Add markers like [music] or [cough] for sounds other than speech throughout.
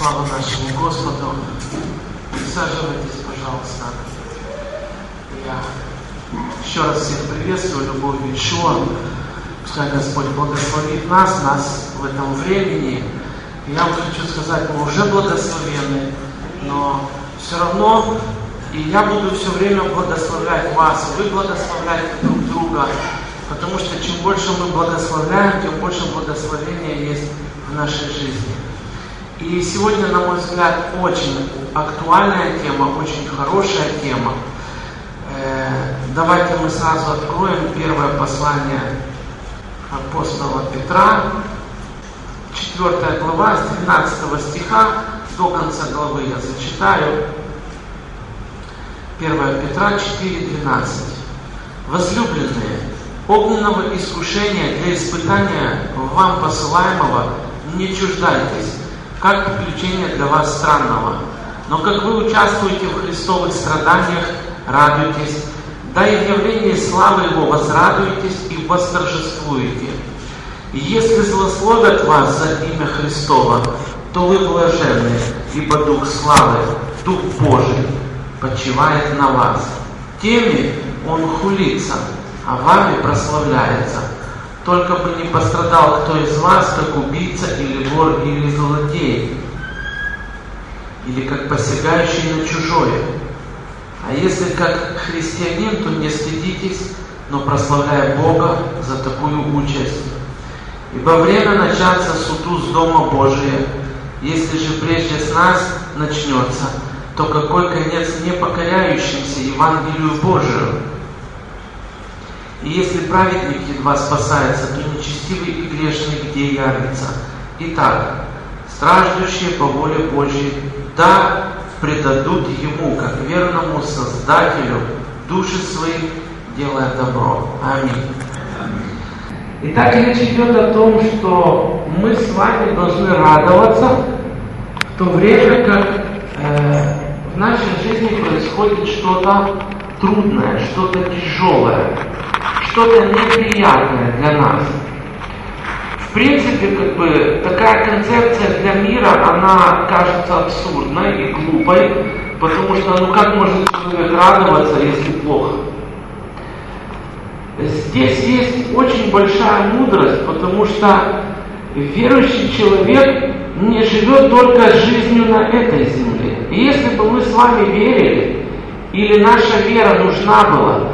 Слава нашему Господу. Присаживайтесь, пожалуйста. Я еще раз всех приветствую, любовь Ишуа. Пускай Господь благословит нас, нас в этом времени. Я вам хочу сказать, мы уже благословены, но все равно и я буду все время благословлять вас, вы благословляете друг друга, потому что чем больше мы благословляем, тем больше благословения есть в нашей жизни. И сегодня, на мой взгляд, очень актуальная тема, очень хорошая тема. Э, давайте мы сразу откроем первое послание апостола Петра, 4 глава, с 12 стиха до конца главы я зачитаю. 1 Петра 4.12. Возлюбленные, огненного искушения для испытания вам посылаемого не чуждайтесь, как приключение для вас странного. Но как вы участвуете в Христовых страданиях, радуйтесь, да и в явлении славы Его возрадуйтесь и восторжествуете. И если злословят вас за имя Христова, то вы блаженны, ибо Дух славы, Дух Божий почивает на вас. Теми Он хулится, а вами прославляется – только бы не пострадал кто из вас, как убийца или вор или злодей, или как посягающий на чужое. А если как христианин, то не стыдитесь, но прославляя Бога за такую участь. Ибо время начаться суду с Дома Божия, если же прежде с нас начнется, то какой конец непокоряющимся Евангелию Божию? И если праведник едва спасается, то нечестивый и грешный где явится? Итак, страждущие по воле Божьей, да предадут Ему, как верному Создателю, души свои, делая добро. Аминь. Итак, речь идет о том, что мы с вами должны радоваться в то время, как э, в нашей жизни происходит что-то трудное, что-то тяжелое что-то неприятное для нас. В принципе, как бы такая концепция для мира, она кажется абсурдной и глупой, потому что ну как может человек радоваться, если плохо? Здесь есть очень большая мудрость, потому что верующий человек не живет только жизнью на этой земле. И если бы мы с вами верили, или наша вера нужна была,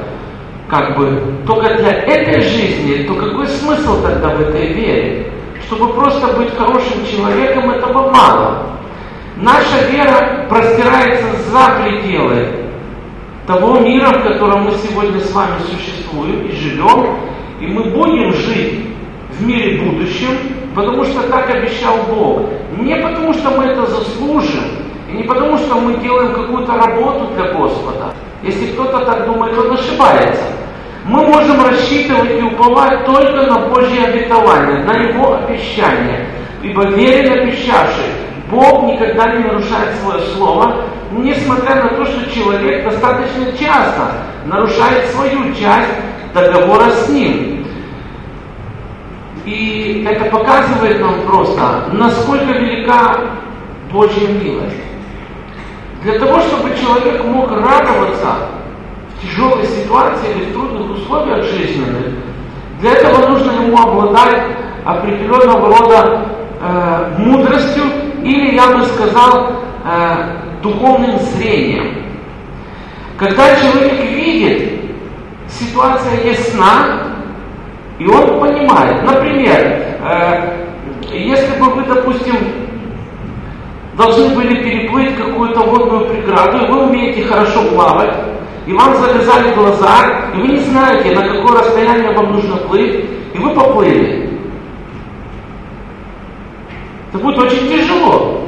как бы только для этой жизни, то какой смысл тогда в этой вере? Чтобы просто быть хорошим человеком, этого мало. Наша вера простирается за пределы того мира, в котором мы сегодня с вами существуем и живем, и мы будем жить в мире будущем, потому что так обещал Бог. Не потому что мы это заслужим, и не потому что мы делаем какую-то работу для Господа. Если кто-то так думает, он ошибается. Мы можем рассчитывать и уповать только на Божье обетование, на Его обещание. Ибо верен обещавший, Бог никогда не нарушает свое слово, несмотря на то, что человек достаточно часто нарушает свою часть договора с Ним. И это показывает нам просто, насколько велика Божья милость. Для того, чтобы человек мог радоваться тяжелой ситуации или в трудных условиях жизненных, для этого нужно ему обладать определенного рода э, мудростью или, я бы сказал, э, духовным зрением. Когда человек видит, ситуация ясна, и он понимает. Например, э, если бы вы, допустим, должны были переплыть какую-то водную преграду, и вы умеете хорошо плавать, и вам завязали глаза, и вы не знаете, на какое расстояние вам нужно плыть, и вы поплыли. Это будет очень тяжело.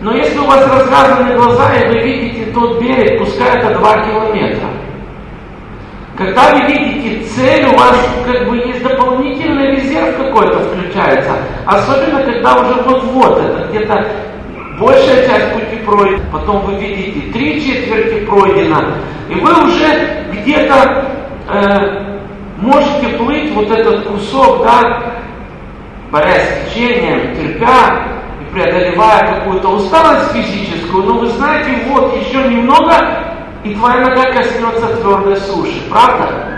Но если у вас развязаны глаза, и вы видите тот берег, пускай это 2 километра. Когда вы видите цель, у вас как бы есть дополнительный резерв какой-то включается. Особенно, когда уже вот-вот, это где-то большая часть пути пройдена, потом вы видите три четверти пройдено, и вы уже где-то э, можете плыть вот этот кусок, да, борясь с течением, терпя, и преодолевая какую-то усталость физическую, но вы знаете, вот еще немного, и твоя нога коснется твердой суши. Правда?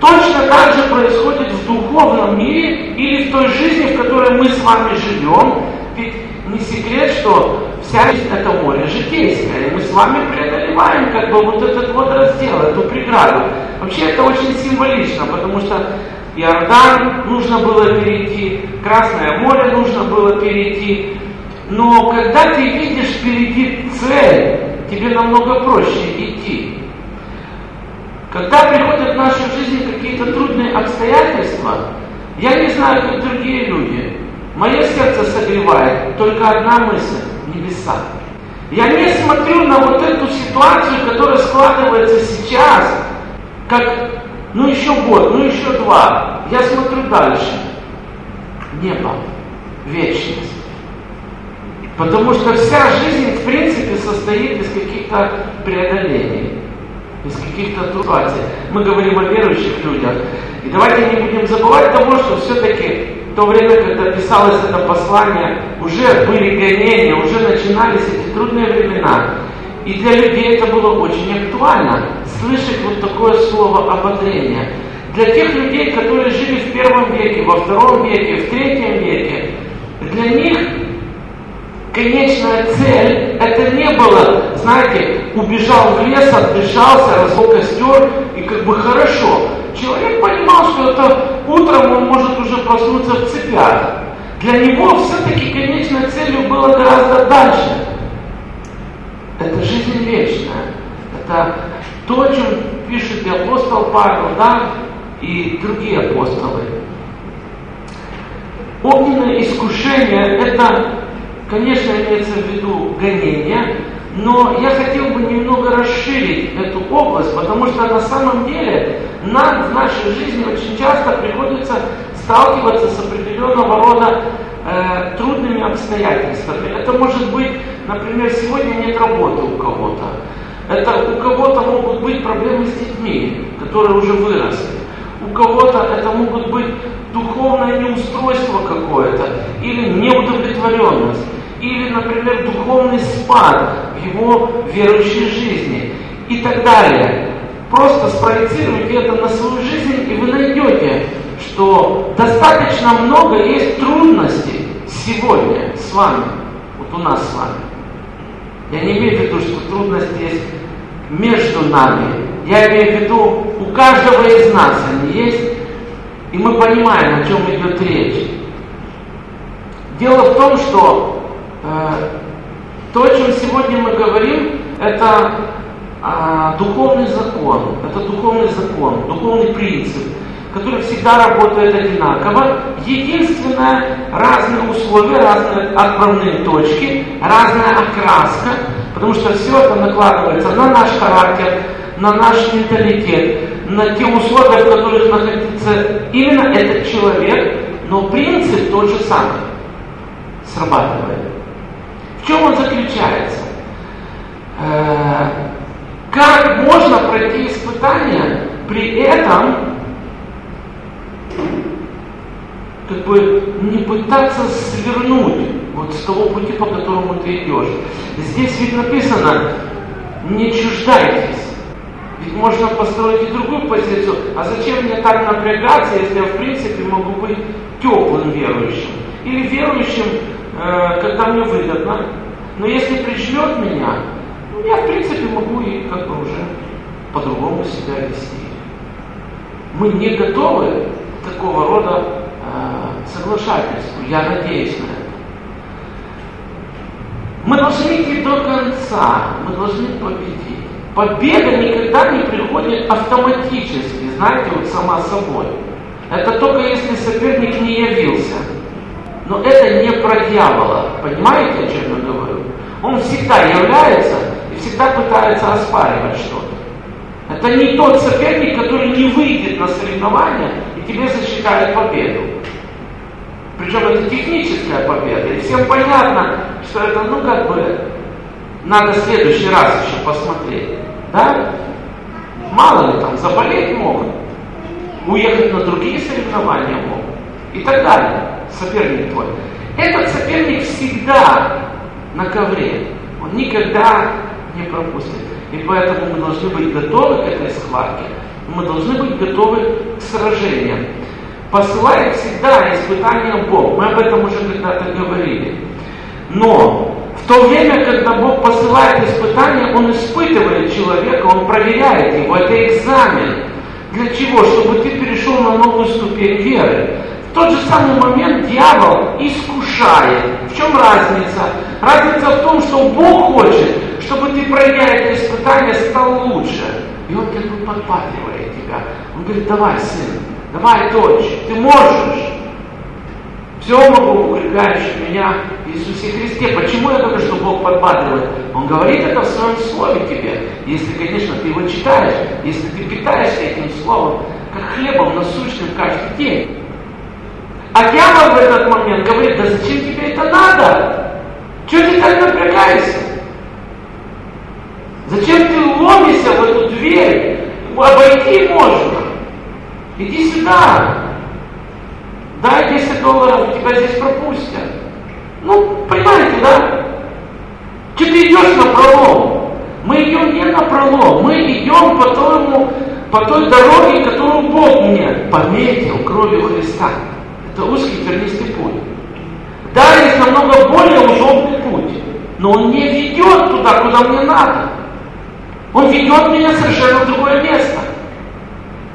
Точно так же происходит в духовном мире или в той жизни, в которой мы с вами живем. Ведь не секрет, что вся это море житейское, и мы с вами преодолеваем как бы вот этот вот раздел, эту преграду. Вообще это очень символично, потому что Иордан нужно было перейти, Красное море нужно было перейти. Но когда ты видишь впереди цель, тебе намного проще идти. Когда приходят в нашу жизнь какие-то трудные обстоятельства, я не знаю, как другие люди, мое сердце согревает только одна мысль – небеса. Я не смотрю на вот эту ситуацию, которая складывается сейчас, как ну еще год, ну еще два. Я смотрю дальше. Небо, вечность. Потому что вся жизнь, в принципе, состоит из каких-то преодолений, из каких-то ситуаций. Мы говорим о верующих людях. И давайте не будем забывать того, что все-таки в то время, когда писалось это послание, уже были гонения, уже начинались эти трудные времена. И для людей это было очень актуально, слышать вот такое слово ободрение. Для тех людей, которые жили в первом веке, во втором веке, в третьем веке, для них конечная цель, это не было, знаете, убежал в лес, отбежался, развел костер, и как бы хорошо. Человек понимал, что это утром он может уже проснуться в цепях. Для него все-таки конечной целью было гораздо дальше. Это жизнь вечная. Это то, о чем пишет и апостол Павел, да, и другие апостолы. Огненное искушение – это Конечно, имеется в виду гонение, но я хотел бы немного расширить эту область, потому что на самом деле нам в нашей жизни очень часто приходится сталкиваться с определенного рода э, трудными обстоятельствами. Это может быть, например, сегодня нет работы у кого-то. Это у кого-то могут быть проблемы с детьми, которые уже выросли. У кого-то это могут быть духовное неустройство какое-то или неудовлетворенность или, например, духовный спад в его верующей жизни и так далее. Просто спроецируйте это на свою жизнь, и вы найдете, что достаточно много есть трудностей сегодня с вами, вот у нас с вами. Я не имею в виду, что трудности есть между нами. Я имею в виду, у каждого из нас они есть, и мы понимаем, о чем идет речь. Дело в том, что то, о чем сегодня мы говорим, это а, духовный закон, это духовный закон, духовный принцип, который всегда работает одинаково. Единственное, разные условия, разные отправные точки, разная окраска, потому что все это накладывается на наш характер, на наш менталитет, на те условия, в которых находится именно этот человек, но принцип тот же самый срабатывает. Чем он заключается? Э, как можно пройти испытание, при этом как бы не пытаться свернуть вот с того пути, по которому ты идешь. Здесь ведь написано, не чуждайтесь. Ведь можно построить и другую позицию. А зачем мне так напрягаться, если я в принципе могу быть теплым верующим? Или верующим Э, когда мне выгодно. Но если прижмет меня, ну, я в принципе могу и как бы уже по-другому себя вести. Мы не готовы к такого рода э, соглашательству. Я надеюсь на это. Мы должны идти до конца, мы должны победить. Победа никогда не приходит автоматически, знаете, вот сама собой. Это только если соперник не явился. Но это не про дьявола. Понимаете, о чем я говорю? Он всегда является и всегда пытается оспаривать что-то. Это не тот соперник, который не выйдет на соревнования и тебе засчитает победу. Причем это техническая победа. И всем понятно, что это, ну, как бы, надо в следующий раз еще посмотреть. Да? Мало ли там, заболеть могут, уехать на другие соревнования могут и так далее соперник твой. Этот соперник всегда на ковре. Он никогда не пропустит. И поэтому мы должны быть готовы к этой схватке. Мы должны быть готовы к сражениям. Посылает всегда испытания Бог. Мы об этом уже когда-то говорили. Но в то время, когда Бог посылает испытания, Он испытывает человека, Он проверяет его. Это экзамен. Для чего? Чтобы ты перешел на новую ступень веры. Тот же самый момент дьявол искушает. В чем разница? Разница в том, что Бог хочет, чтобы ты, пройдя это испытание, стал лучше. И он как бы подпатривает тебя. Он говорит, давай, сын, давай, дочь, ты можешь. Все могу укрепляющий меня в Иисусе Христе. Почему я говорю, что Бог подбадривает? Он говорит это в своем слове тебе. Если, конечно, ты его читаешь, если ты питаешься этим словом, как хлебом насущным каждый день. А дьявол в этот момент говорит, да зачем тебе это надо? Чего ты так напрягаешься? Зачем ты ломишься в эту дверь? Обойти можно. Иди сюда. Дай 10 долларов, тебя здесь пропустят. Ну, понимаете, да? Что ты идешь на пролом? Мы идем не на пролом, мы идем по, тому, по той дороге, которую Бог мне пометил кровью Христа. Это узкий тернистый путь. Да, есть намного более удобный путь, но он не ведет туда, куда мне надо. Он ведет меня совершенно в другое место.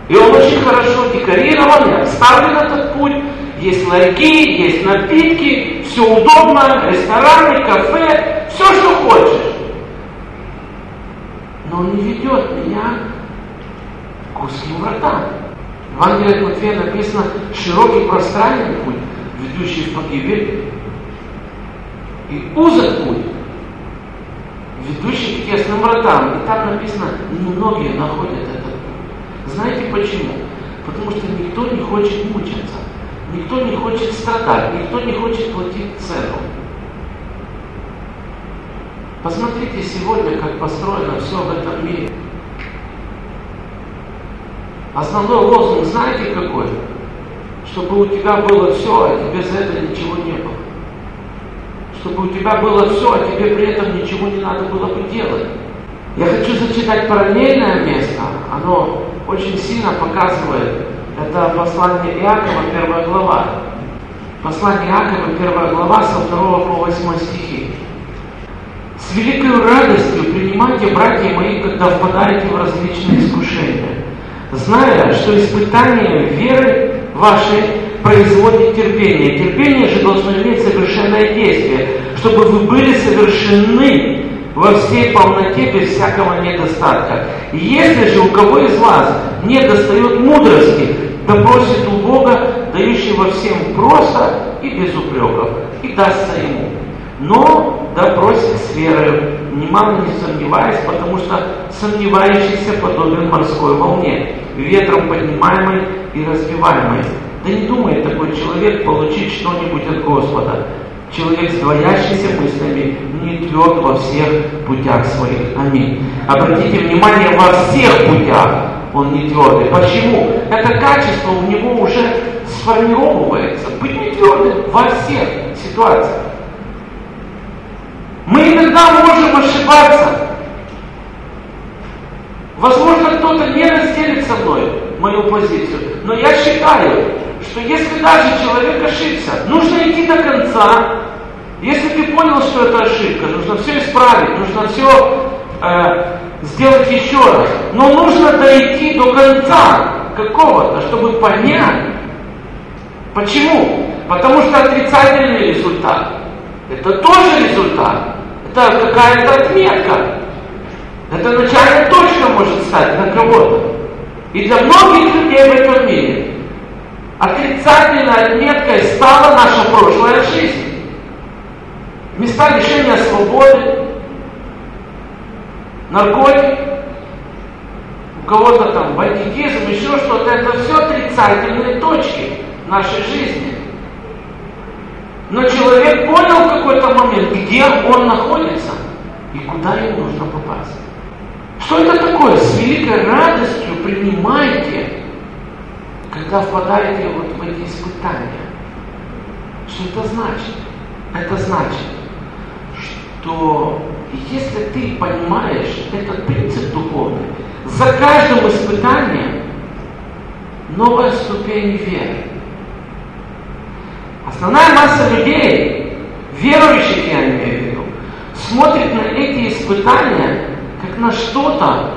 И он очень хорошо декорирован и обставлен этот путь. Есть ларьки, есть напитки, все удобно, рестораны, кафе, все, что хочешь. Но он не ведет меня к узким вратам. Евангелии от Матфея написано широкий пространный путь, ведущий в погибель, и узок путь, ведущий к тесным вратам. И там написано, немногие находят этот путь. Знаете почему? Потому что никто не хочет мучиться, никто не хочет страдать, никто не хочет платить цену. Посмотрите сегодня, как построено все в этом мире. Основной лозунг знаете какой? Чтобы у тебя было все, а тебе за это ничего не было чтобы у тебя было все, а тебе при этом ничего не надо было бы делать. Я хочу зачитать параллельное место, оно очень сильно показывает, это послание Иакова, первая глава. Послание Иакова, первая глава, со 2 по 8 стихи. С великой радостью принимайте, братья мои, когда впадаете в различные искушения, зная, что испытание веры вашей производит терпение. Терпение же должно иметь совершенное действие, чтобы вы были совершенны во всей полноте без всякого недостатка. И если же у кого из вас не достает мудрости, да просит у Бога, дающего всем просто и без упреков, и дастся ему. Но да просит с верой, немало не сомневаясь, потому что сомневающийся подобен морской волне, ветром поднимаемой и разбиваемой. Да не думает такой человек получить что-нибудь от Господа. Человек с двоящимися мыслями не тверд во всех путях своих. Аминь. Обратите внимание, во всех путях он не твердый. Почему? Это качество у него уже сформировывается. Быть не твердым во всех ситуациях. Мы иногда можем ошибаться. Возможно, кто-то не разделит со мной мою позицию. Но я считаю, что если даже человек ошибся, нужно идти до конца. Если ты понял, что это ошибка, нужно все исправить, нужно все э, сделать еще раз. Но нужно дойти до конца какого-то, чтобы понять. Почему? Потому что отрицательный результат – это тоже результат. Это какая-то отметка. Это начальная точка может стать на кого-то. И для многих людей в этом мире отрицательной отметкой стала наша прошлая жизнь. Места лишения свободы, наркотики, у кого-то там бандитизм, еще что-то, это все отрицательные точки нашей жизни. Но человек понял в какой-то момент, где он находится и куда ему нужно попасть. Что это такое? С великой радостью принимайте когда впадаете вот в эти испытания. Что это значит? Это значит, что если ты понимаешь этот принцип духовный, за каждым испытанием новая ступень веры. Основная масса людей, верующих я имею в виду, смотрит на эти испытания как на что-то,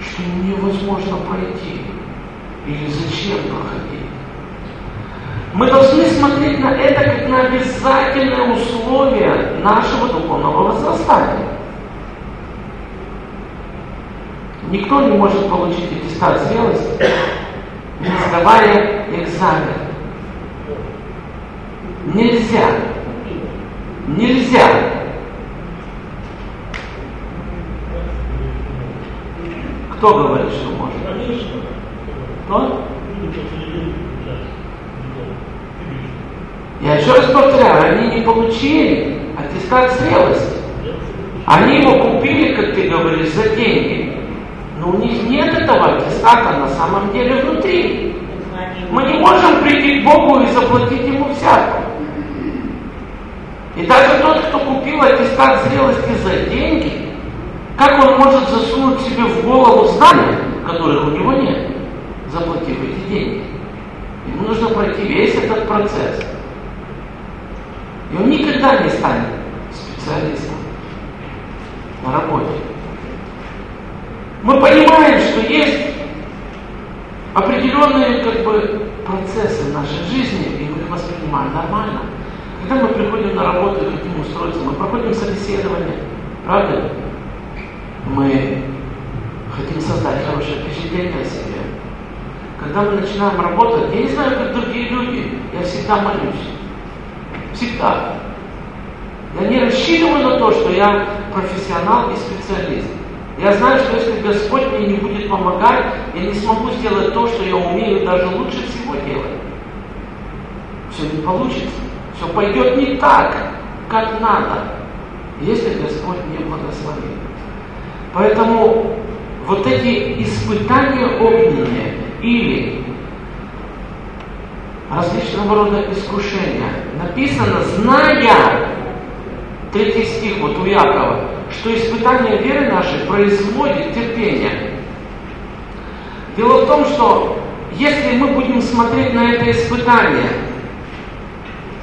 что невозможно пройти. Или зачем проходить? Мы должны смотреть на это как на обязательное условие нашего духовного возрастания. Никто не может получить аттестат зрелости, не сдавая экзамен. Нельзя. Нельзя. Кто говорит, что может? Кто? Я еще раз повторяю, они не получили аттестат зрелости. Они его купили, как ты говоришь, за деньги. Но у них нет этого аттестата на самом деле внутри. Мы не можем прийти к Богу и заплатить Ему взятку. И даже тот, кто купил аттестат зрелости за деньги, как он может засунуть себе в голову знания, которых у него нет, заплатив эти деньги? Ему нужно пройти весь этот процесс. И он никогда не станет специалистом на работе. Мы понимаем, что есть определенные как бы, процессы в нашей жизни, и мы их воспринимаем нормально. Когда мы приходим на работу и хотим устроиться, мы проходим собеседование, правда? Мы хотим создать хорошее впечатление о себе. Когда мы начинаем работать, я не знаю, как другие люди, я всегда молюсь. Всегда. Я не рассчитываю на то, что я профессионал и специалист. Я знаю, что если Господь мне не будет помогать, я не смогу сделать то, что я умею даже лучше всего делать. Все не получится. Все пойдет не так, как надо, если Господь не благословит. Поэтому вот эти испытания огненные или различного рода искушения. Написано, зная, третий стих вот у Якова, что испытание веры нашей производит терпение. Дело в том, что если мы будем смотреть на это испытание,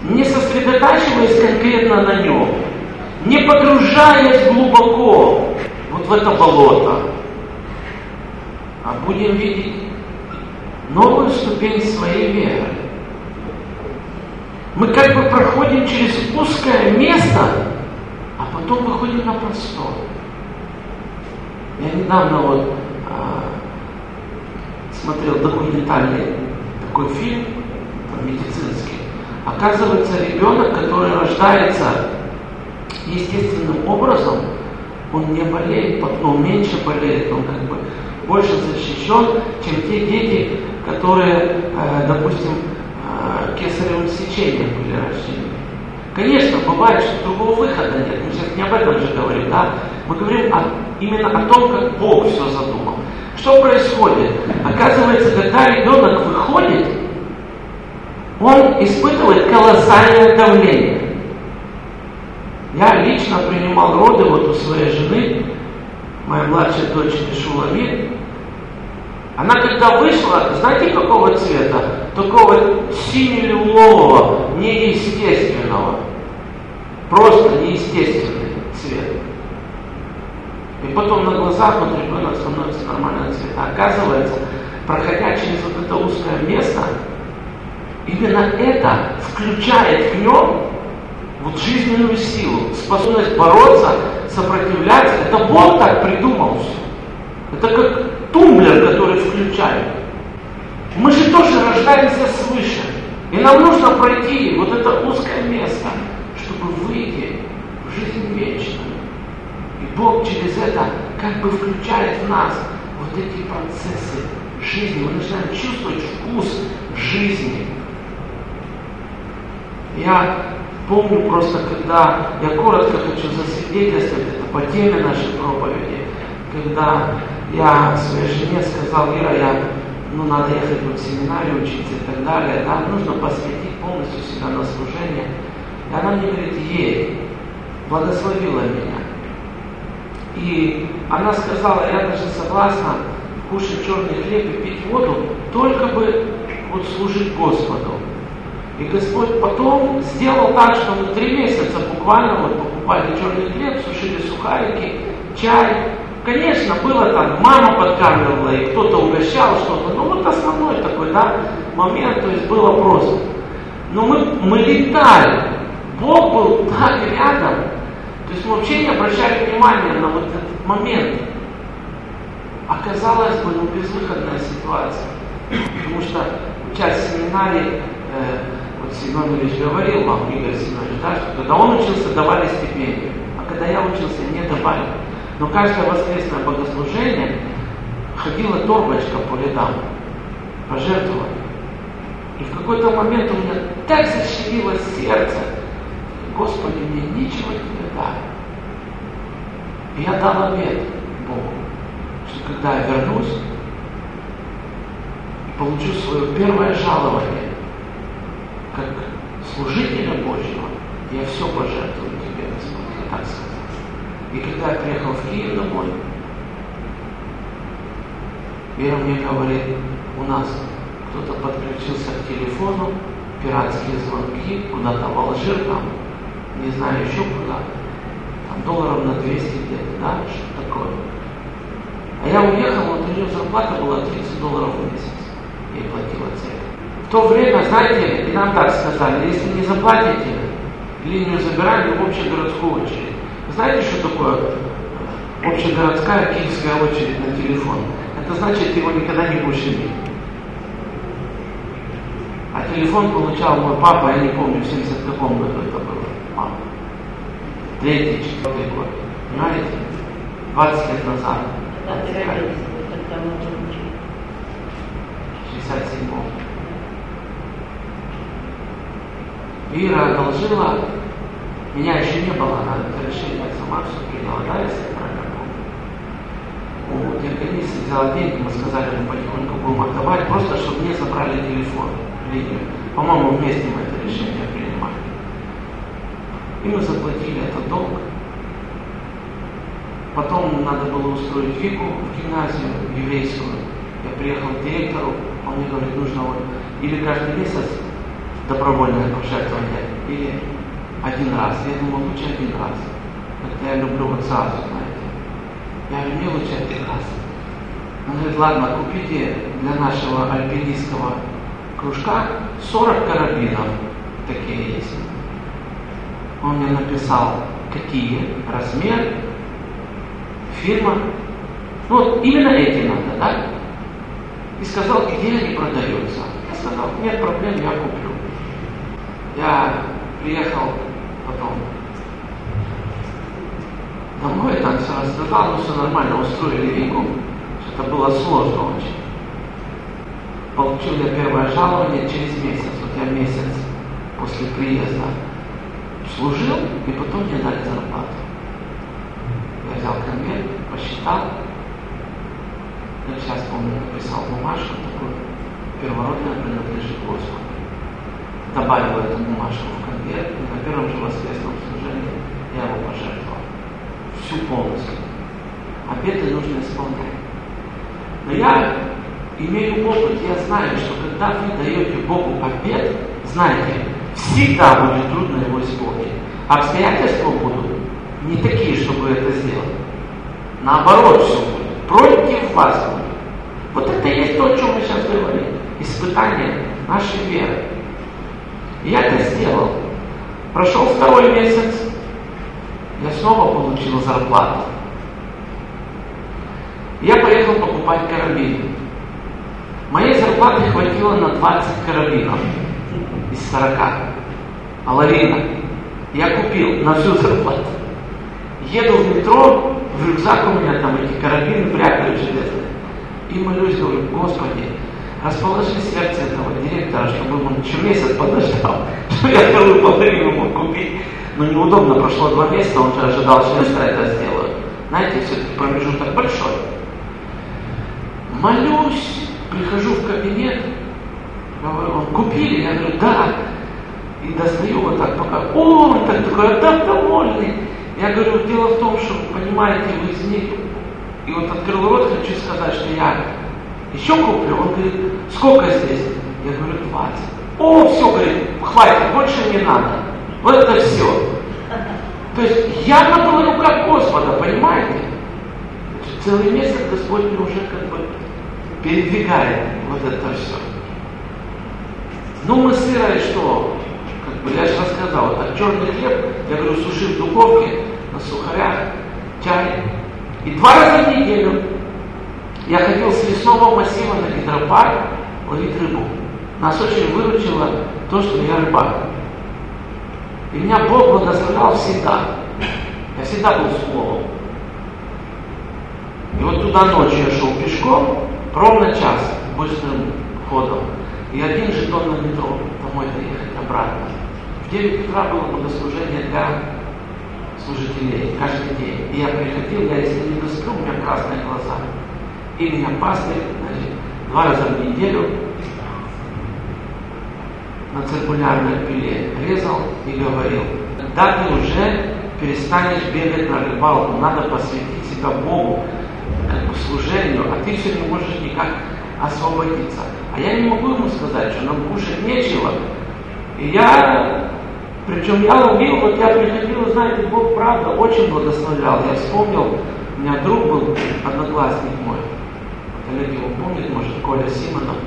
не сосредотачиваясь конкретно на нем, не погружаясь глубоко вот в это болото, а будем видеть новую ступень своей веры, мы как бы проходим через узкое место, а потом выходим на простор. Я недавно вот а, смотрел документальный такой фильм, медицинский. Оказывается, ребенок, который рождается естественным образом, он не болеет, ну, меньше болеет, он как бы больше защищен, чем те дети, которые, э, допустим, кесаревым сечением были рождены. Конечно, бывает, что другого выхода нет. Мы сейчас не об этом же говорим, да? Мы говорим о, именно о том, как Бог все задумал. Что происходит? Оказывается, когда ребенок выходит, он испытывает колоссальное давление. Я лично принимал роды вот у своей жены, моя младшая дочь Шуламир, она когда вышла, знаете какого цвета? Такого сине-лилового, неестественного. Просто неестественный цвет. И потом на глазах вот ребенок становится нормального цвета. Оказывается, проходя через вот это узкое место, именно это включает в нем вот жизненную силу, способность бороться, сопротивляться. Это Бог так придумал. Это как тумблер, который включает. Мы же тоже рождаемся свыше. И нам нужно пройти вот это узкое место, чтобы выйти в жизнь вечную. И Бог через это как бы включает в нас вот эти процессы жизни. Мы начинаем чувствовать вкус жизни. Я помню просто, когда я коротко хочу засвидетельствовать это по теме нашей проповеди, когда я своей жене сказал, Ира, я ну, надо ехать в семинарию учиться и так далее, да, нужно посвятить полностью себя на служение. И она мне говорит, ей, благословила меня. И она сказала, я даже согласна кушать черный хлеб и пить воду, только бы вот служить Господу. И Господь потом сделал так, что мы три месяца буквально вот покупали черный хлеб, сушили сухарики, чай. Конечно, было там, мама подкармливала, и кто-то угощал что-то. Ну вот основной такой, да, момент, то есть было просто. Но мы, мы летали. Бог был так рядом. То есть мы вообще не обращали внимания на вот этот момент. Оказалось бы, ну, безвыходная ситуация. Потому что, учась в семинарии, э, Семен Ильич говорил вам, Игорь Семенович, да, что когда он учился, давали стипендию, а когда я учился, не давали. Но каждое воскресное богослужение ходила торбочка по рядам, пожертвовать. И в какой-то момент у меня так защемило сердце, Господи, мне ничего не дали. И я дал обед Богу, что когда я вернусь, получу свое первое жалование, как служителя Божьего, я все пожертвую тебе, Господь, так сказал. И когда я приехал в Киев домой, Вера мне говорит, у нас кто-то подключился к телефону, пиратские звонки, куда-то в Алжир там, не знаю еще куда, там долларов на 200 где-то, да, что такое. А я уехал, вот у нее зарплата была 30 долларов в месяц, ей платила церковь то время, знаете, и нам так сказали, если не заплатите, линию забираем в общегородскую очередь. Знаете, что такое общегородская киевская очередь на телефон? Это значит, ты его никогда не будешь иметь. А телефон получал мой папа, я не помню, в 70 каком году это было. А, третий, четвертый год. Понимаете? 20 лет назад. Когда ты родился, тогда мы 67 Вера одолжила, меня еще не было, она это решение сама все приняла, да, если я правильно помню. У диаконисы взяла деньги, мы сказали, мы потихоньку будем отдавать, просто чтобы мне забрали телефон, линию. По-моему, вместе мы это решение принимали. И мы заплатили этот долг. Потом надо было устроить Вику в гимназию еврейскую. Я приехал к директору, он мне говорит, нужно вот или каждый месяц добровольное пожертвование или один раз. Я думал, лучше один раз. Это я люблю вот сразу, знаете. Я говорю, мне лучше один раз. Он говорит, ладно, купите для нашего альпинистского кружка 40 карабинов. Такие есть. Он мне написал, какие, размер, фирма. Ну вот именно эти надо, да? И сказал, где они продаются. Я сказал, нет проблем, я куплю. Я приехал потом домой, там все рассказал, ну все нормально, устроили Вику, что это было сложно очень. Получил я первое жалование через месяц, вот я месяц после приезда служил, и потом мне дали зарплату. Я взял конверт, посчитал, как сейчас помню, написал бумажку такую, первородная принадлежит Господу добавил эту бумажку в конверт, и на первом же воскресном служении я его пожертвовал. Всю полностью. Обеты нужно исполнять. Но я имею опыт, я знаю, что когда вы даете Богу обед, знаете, всегда будет трудно его исполнить. Обстоятельства будут не такие, чтобы это сделать. Наоборот, все будет. Против вас будет. Вот это и есть то, о чем мы сейчас говорим. Испытание нашей веры. Я это сделал. Прошел второй месяц, я снова получил зарплату. Я поехал покупать карабины. Моей зарплаты хватило на 20 карабинов из 40. Аларина. Я купил на всю зарплату. Еду в метро, в рюкзак у меня там эти карабины прятали железные. И молюсь, говорю, Господи, расположи сердце этого директора, чтобы он еще месяц подождал, [laughs] чтобы я вторую половину мог купить. Но неудобно, прошло два месяца, он же ожидал, что быстро это сделаю. Знаете, все-таки промежуток большой. Молюсь, Прихожу в кабинет, говорю, он купили? Я говорю, да. И достаю вот так пока, о, он так такой, да, довольный. Я говорю, дело в том, что, понимаете, вы из них, и вот открыл рот, хочу сказать, что я еще куплю. Он говорит, сколько здесь? Я говорю, 20. О, все, говорит, хватит, больше не надо. Вот это все. То есть явно была рука Господа, понимаете? Целый месяц Господь мне уже как бы передвигает вот это все. Ну, мы сырое что? Как бы я же рассказал, а черный хлеб, я говорю, суши в духовке, на сухарях, чай. И два раза в неделю я ходил с лесного массива на гидропарк ловить рыбу. Нас очень выручило то, что я рыбак. И меня Бог благословлял всегда. Я всегда был с Богом. И вот туда ночью я шел пешком, ровно час быстрым ходом. И один жетон на метро домой доехать обратно. В 9 утра было богослужение для служителей каждый день. И я приходил, я если не досплю, у меня красные глаза. Меня пастырь, значит, два раза в неделю на циркулярной пиле резал и говорил, когда ты уже перестанешь бегать на рыбалку, надо посвятить себя Богу, бы служению, а ты все не можешь никак освободиться. А я не могу ему сказать, что нам кушать нечего. И я, причем я ловил, вот я приходил, знаете, Бог правда очень благословлял. Я вспомнил, у меня друг был, одноклассник мой, Олег его помнит, может, Коля Симонов,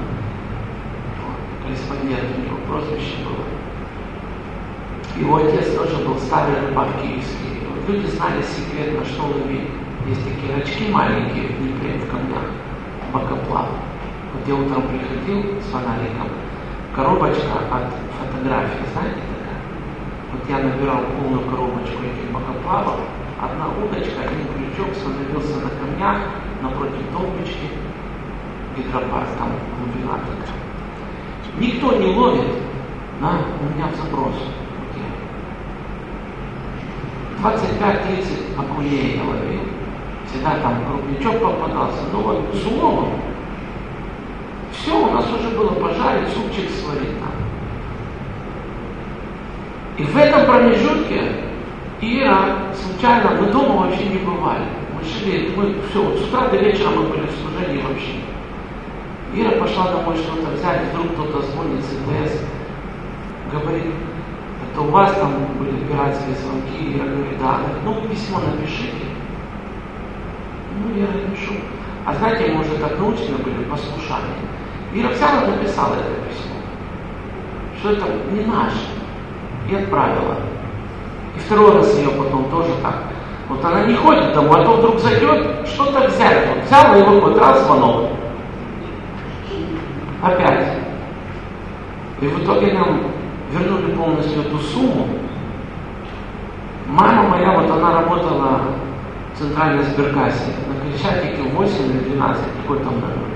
корреспондент у него прозвище было. Его отец тоже был старый рыбак киевский. Вот люди знали секрет, на что ловить. Есть такие рачки маленькие в Днепре, в камнях, бокоплав. Вот я утром приходил с фонариком, коробочка от фотографии, знаете такая? Вот я набирал полную коробочку этих бокоплавов, одна удочка, один крючок становился на камнях напротив толпочки, гидропарк, там такая. Никто не ловит, на, у меня в заброс. 25-30 окуней я ловил. Всегда там крупничок попадался. Ну вот с уловом. Все, у нас уже было пожарить, супчик сварить там. И в этом промежутке Ира случайно, мы дома вообще не бывали. Мы шли, мы все, вот с утра до вечера мы были в служении вообще. Ира пошла домой что-то взять, вдруг кто-то звонит с ИТС, говорит, это у вас там были пиратские звонки? Ира говорит, да. Ну, письмо напишите. Ну, я напишу. А знаете, мы уже так научены были послушание. Ира взяла написала это письмо. Что это не наше. И отправила. И второй раз ее потом тоже так. Вот она не ходит домой, а то вдруг зайдет, что-то взять. Вот взяла и выходит, раз звонок. Опять. И в итоге нам вернули полностью эту сумму. Мама моя, вот она работала в центральной сберкассе на Крещатике 8 или 12, какой там номер.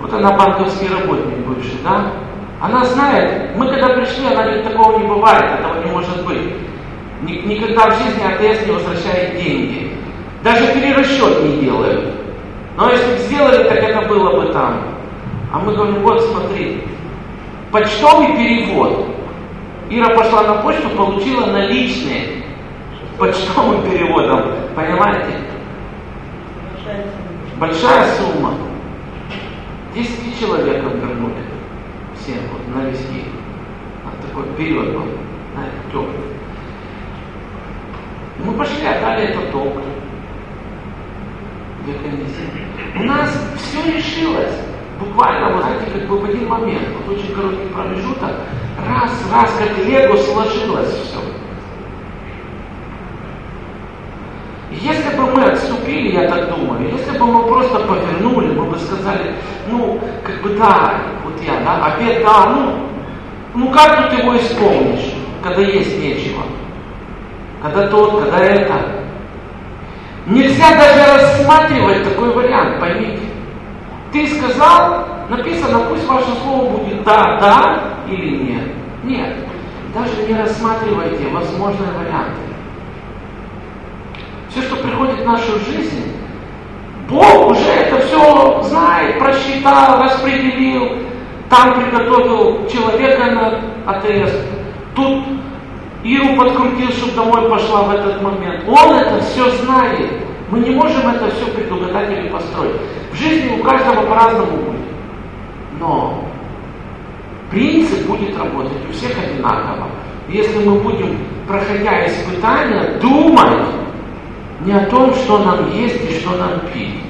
Вот она банковский работник бывший, да? Она знает, мы когда пришли, она говорит, такого не бывает, этого не может быть. Никогда в жизни АТС не возвращает деньги. Даже перерасчет не делают. Но если бы сделали, так это было бы там. А мы говорим, вот смотри, почтовый перевод. Ира пошла на почту, получила наличные почтовым переводом. Понимаете? Большая сумма. Десяти человеков вернули. Всем вот на виски. Вот такой период был, знаете. Мы пошли, отдали этот долг. У нас все решилось буквально, вот знаете, как бы в один момент, вот очень короткий промежуток, раз, раз, как лего сложилось все. Если бы мы отступили, я так думаю, если бы мы просто повернули, мы бы сказали, ну, как бы да, вот я, да, обед, да, ну, ну как тут его исполнишь, когда есть нечего, когда тот, когда это. Нельзя даже рассматривать такой вариант, поймите. Ты сказал, написано, пусть ваше слово будет да, да или нет. Нет. Даже не рассматривайте возможные варианты. Все, что приходит в нашу жизнь, Бог уже это все знает, просчитал, распределил, там приготовил человека на АТС, тут Иру подкрутил, чтобы домой пошла в этот момент. Он это все знает. Мы не можем это все предугадать или построить. В жизни у каждого по-разному будет. Но принцип будет работать у всех одинаково. Если мы будем, проходя испытания, думать не о том, что нам есть и что нам пить,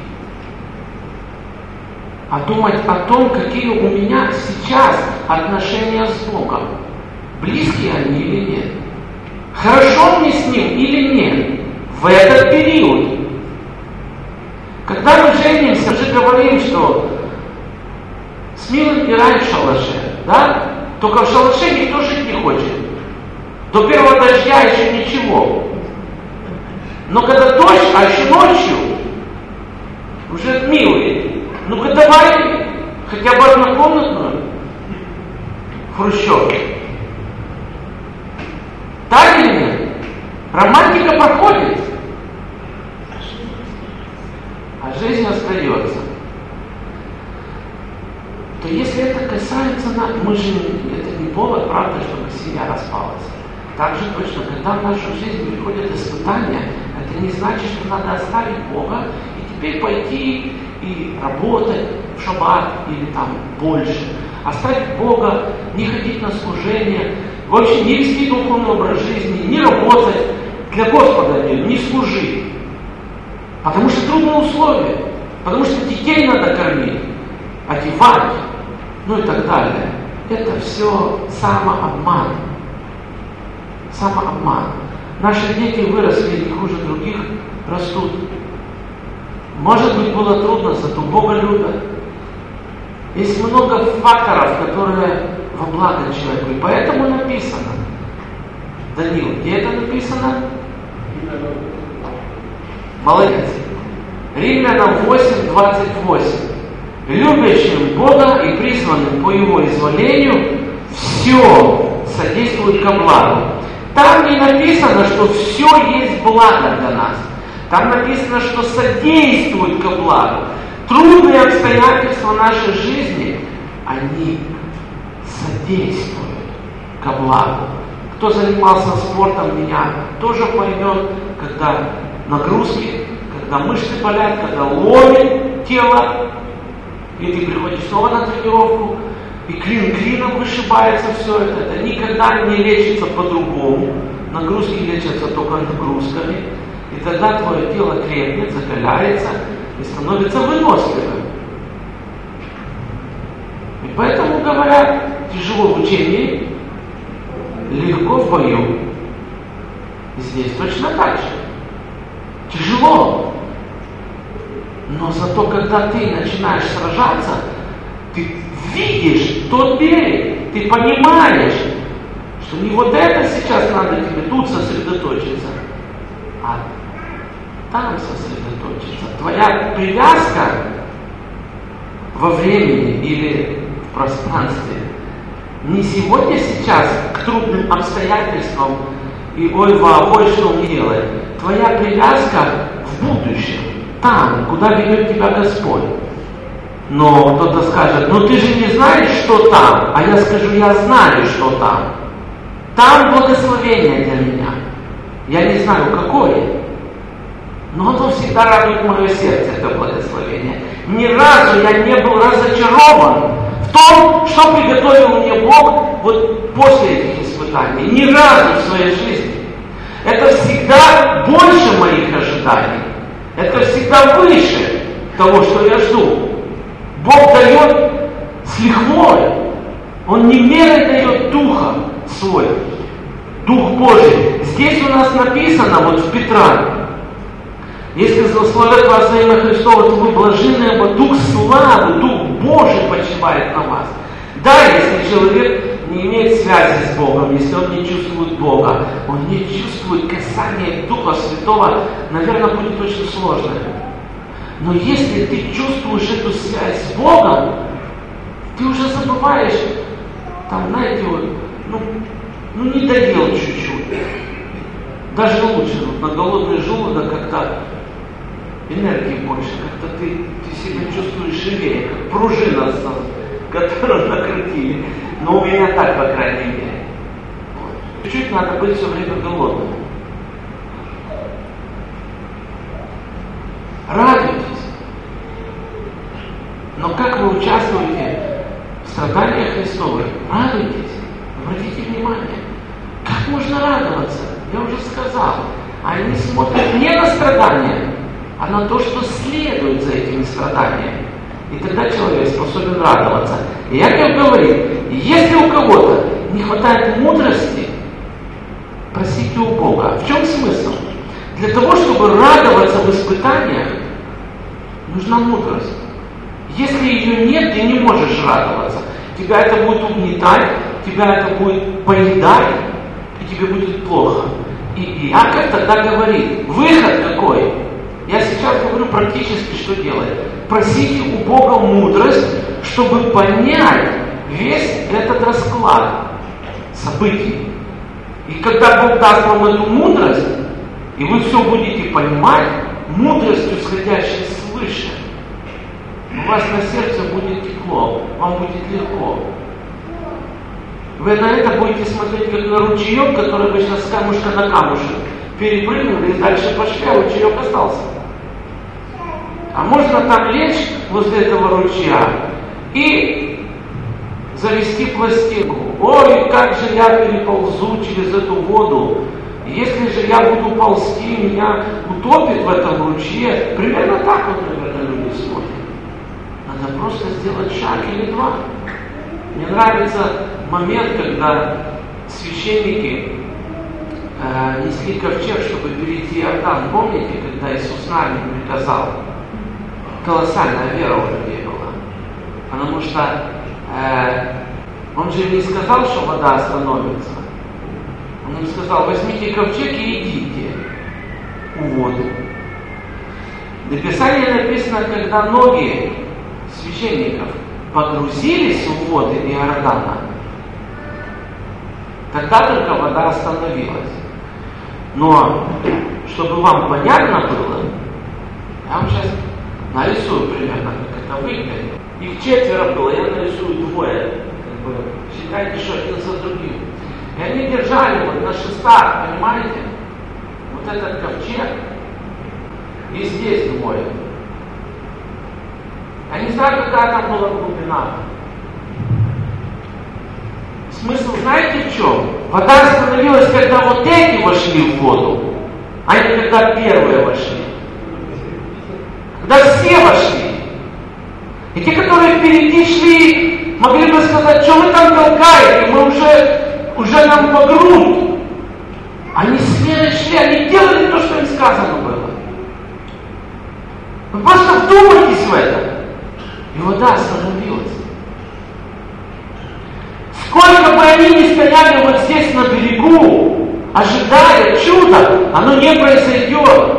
а думать о том, какие у меня сейчас отношения с Богом. Близкие они или нет? Хорошо мне с Ним или нет? В этот период. Когда мы женимся, мы говорим, что с милым и рай в шалаше, да? Только в шалаше никто жить не хочет. До первого дождя еще ничего. Но когда дождь, а еще ночью, уже милый, ну-ка давай хотя бы однокомнатную в Хрущевке. Так или нет? Романтика проходит, а жизнь остается. То если это касается нас, мы это не повод, правда, чтобы семья распалась. Так же точно, когда в нашу жизнь приходят испытания, это не значит, что надо оставить Бога и теперь пойти и работать в шаббат или там больше. Оставить Бога, не ходить на служение, вообще не вести духовный образ жизни, не работать для Господа, не, не служить. Потому что трудные условия, потому что детей надо кормить, одевать, ну и так далее. Это все самообман. Самообман. Наши дети выросли не хуже других, растут. Может быть, было трудно, зато Бога любят. Есть много факторов, которые во благо человеку. И поэтому написано. Данил, где это написано? Молодец. Римлянам 8, 28. Любящим Бога и призванным по Его изволению все содействует ко благу. Там не написано, что все есть благо для нас. Там написано, что содействует ко благу. Трудные обстоятельства нашей жизни, они содействуют ко благу. Кто занимался спортом меня, тоже поймет, когда нагрузки, когда мышцы болят, когда ломит тело, и ты приходишь снова на тренировку, и клин клином вышибается все это. Это никогда не лечится по-другому. Нагрузки лечатся только нагрузками. И тогда твое тело крепнет, закаляется и становится выносливым. И поэтому говорят, тяжело в учении, легко в бою. Здесь точно так же. Тяжело. Но зато, когда ты начинаешь сражаться, ты видишь тот берег, ты понимаешь, что не вот это сейчас надо тебе тут сосредоточиться, а там сосредоточиться. Твоя привязка во времени или в пространстве не сегодня, сейчас к трудным обстоятельствам и ой, ой, что мне делать. Твоя привязка в будущем, там, куда ведет тебя Господь. Но кто-то скажет, ну ты же не знаешь, что там. А я скажу, я знаю, что там. Там благословение для меня. Я не знаю, какое. Но оно всегда радует мое сердце, это благословение. Ни разу я не был разочарован в том, что приготовил мне Бог вот после этих испытаний. Ни разу в своей жизни. Это всегда больше моих ожиданий. Это всегда выше того, что я жду. Бог дает с лихвой. Он не мерой дает Духа свой. Дух Божий. Здесь у нас написано, вот в Петра, если злословят вас во имя Христова, то вы блаженны, ибо Дух славы, Дух Божий почивает на вас. Да, если человек не имеет связи с Богом, если он не чувствует Бога, он не чувствует касание Духа Святого, наверное, будет очень сложно. Но если ты чувствуешь эту связь с Богом, ты уже забываешь, там, знаете, вот, ну, ну не доел чуть-чуть. Даже лучше, вот, на голодный желудок как-то энергии больше, как-то ты, ты себя чувствуешь живее, как пружина, [laughs] которую накрутили. Но у меня так, по крайней мере. Чуть-чуть надо быть все время голодным. Радуйтесь. Но как вы участвуете в страданиях Христовых, радуйтесь. Обратите внимание, как можно радоваться? Я уже сказал, они смотрят не на страдания, а на то, что следует за этими страданиями. И тогда человек способен радоваться. И Яков говорит, если у кого-то не хватает мудрости, просите у Бога. В чем смысл? Для того, чтобы радоваться в испытаниях, нужна мудрость. Если ее нет, ты не можешь радоваться. Тебя это будет угнетать, тебя это будет поедать, и тебе будет плохо. И Иаков тогда говорит, выход какой? Я сейчас говорю практически, что делать. Просите у Бога мудрость, чтобы понять весь этот расклад событий. И когда Бог даст вам эту мудрость, и вы все будете понимать, мудростью, сходящей свыше, у вас на сердце будет тепло, вам будет легко. Вы на это будете смотреть как на ручеек, который обычно с камушка на камушек. Перепрыгнули и дальше пошли, а ручеек остался. А можно там лечь возле этого ручья и завести пластинку. Ой, как же я переползу через эту воду. Если же я буду ползти, меня утопит в этом ручье. Примерно так вот, наверное, люди смотрят. Надо просто сделать шаг или два. Мне нравится момент, когда священники э, несли ковчег, чтобы перейти Иордан. Помните, когда Иисус нами приказал? Колоссальная вера у людей была. Потому что он же не сказал, что вода остановится. Он им сказал, возьмите ковчег и идите у воду. В Писании написано, когда ноги священников погрузились в воды Иордана, тогда только вода остановилась. Но, чтобы вам понятно было, я вам сейчас нарисую примерно, как это выглядит. Их четверо было, я нарисую двое. Как бы, считайте, что один за другим. И они держали вот на шестах, понимаете? Вот этот ковчег. И здесь двое. Я не знаю, какая там была глубина. Смысл знаете в чем? Вода остановилась, когда вот эти вошли в воду, а не когда первые вошли. Когда все вошли. И те, которые впереди шли, могли бы сказать, что вы там толкаете, мы уже, уже нам по. Они смело шли, они делали то, что им сказано было. Вы просто вдумайтесь в это. И вода остановилась. Сколько бы они ни стояли вот здесь на берегу, ожидая чуда, оно не произойдет.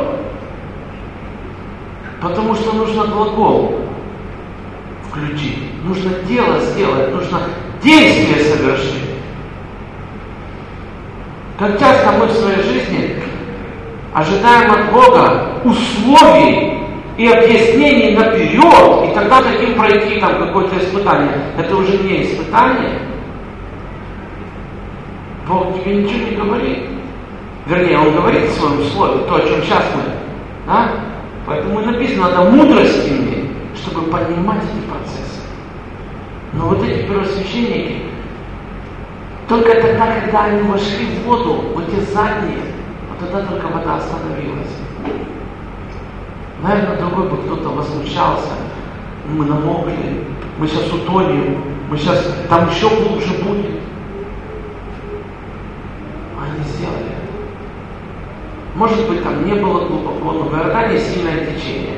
Потому что нужно глагол включить, нужно дело сделать, нужно действие совершить. Как часто мы в своей жизни ожидаем от Бога условий и объяснений наперед, и тогда таким пройти там какое-то испытание. Это уже не испытание. Бог тебе ничего не говорит. Вернее, Он говорит в своем слове, то, о чем сейчас мы. Да? Поэтому написано, надо мудрость иметь, чтобы понимать эти процессы. Но вот эти первосвященники, только тогда, когда они вошли в воду, вот те задние, вот тогда только вода остановилась. Наверное, другой бы кто-то возмущался. Мы намокли, мы сейчас утонем, мы сейчас там еще глубже будет. Они сделали это. Может быть, там не было глубоко, но в Иордане сильное течение.